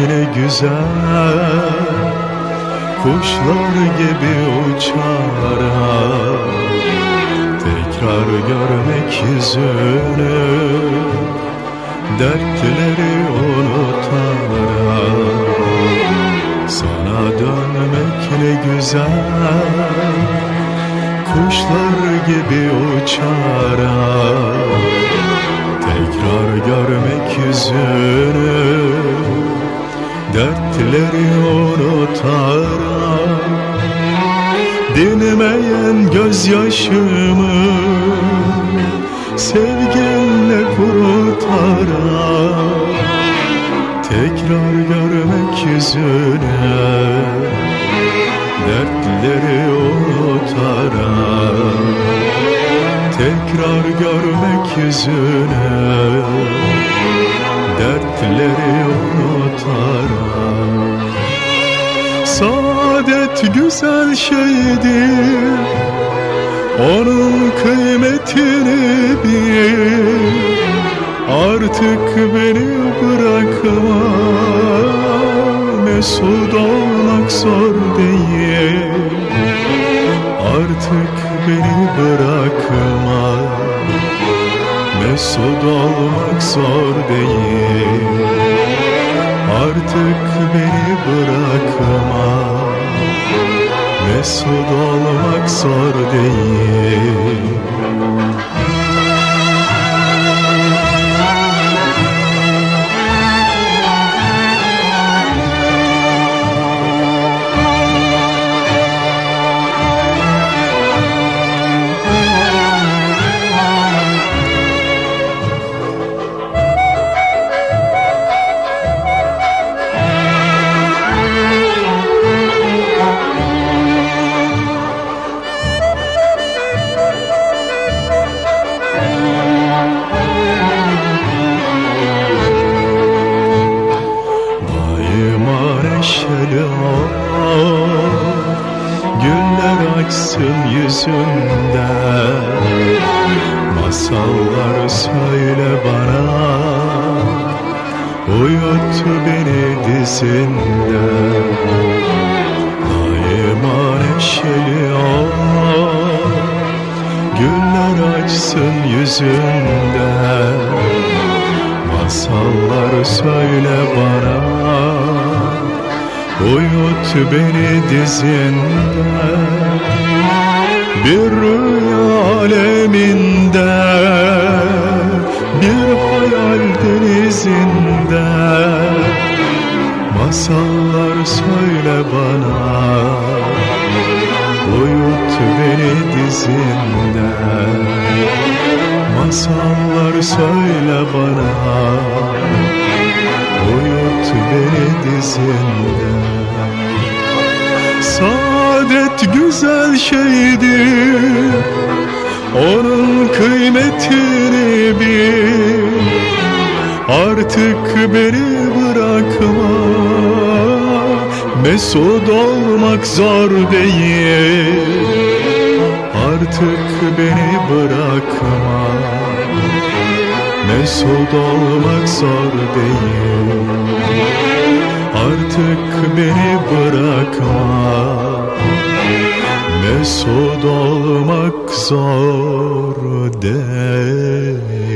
ne güzel Kuşlar gibi uçarak Tekrar görmek yüzünü Dertleri unutarak Sana dönmek ne güzel Kuşlar gibi uçarak Tekrar görmek yüzünü Dertleri unutarak Dinmeyen gözyaşımı Sevginle kurutarak Tekrar görmek yüzüne Dertleri unutarak Tekrar görmek yüzüne Dertleri unutarak Saadet güzel şeydir. Onun kıymetini bil. Artık beni bırakma Mesut olmak zor değil. Artık beni bırakma Mesut olmak zor değil Artık beni bırakma. Mesut olmak zor değil neşeli Güller açsın yüzünde Masallar söyle bana. Uyut beni dizinde. Daima neşeli Güller açsın yüzünde Masallar söyle bana Uyut beni dizinde Bir rüya aleminde Bir hayal denizinde Masallar söyle bana Uyut beni dizinde Masallar söyle bana Uyut beni dizinde Saadet güzel şeydir. Onun kıymetini bil. Artık beni bırakma. Mesut olmak zor değil. Artık beni bırakma Mesut olmak zor değil Artık beni bırakma. Mesut olmak zor değil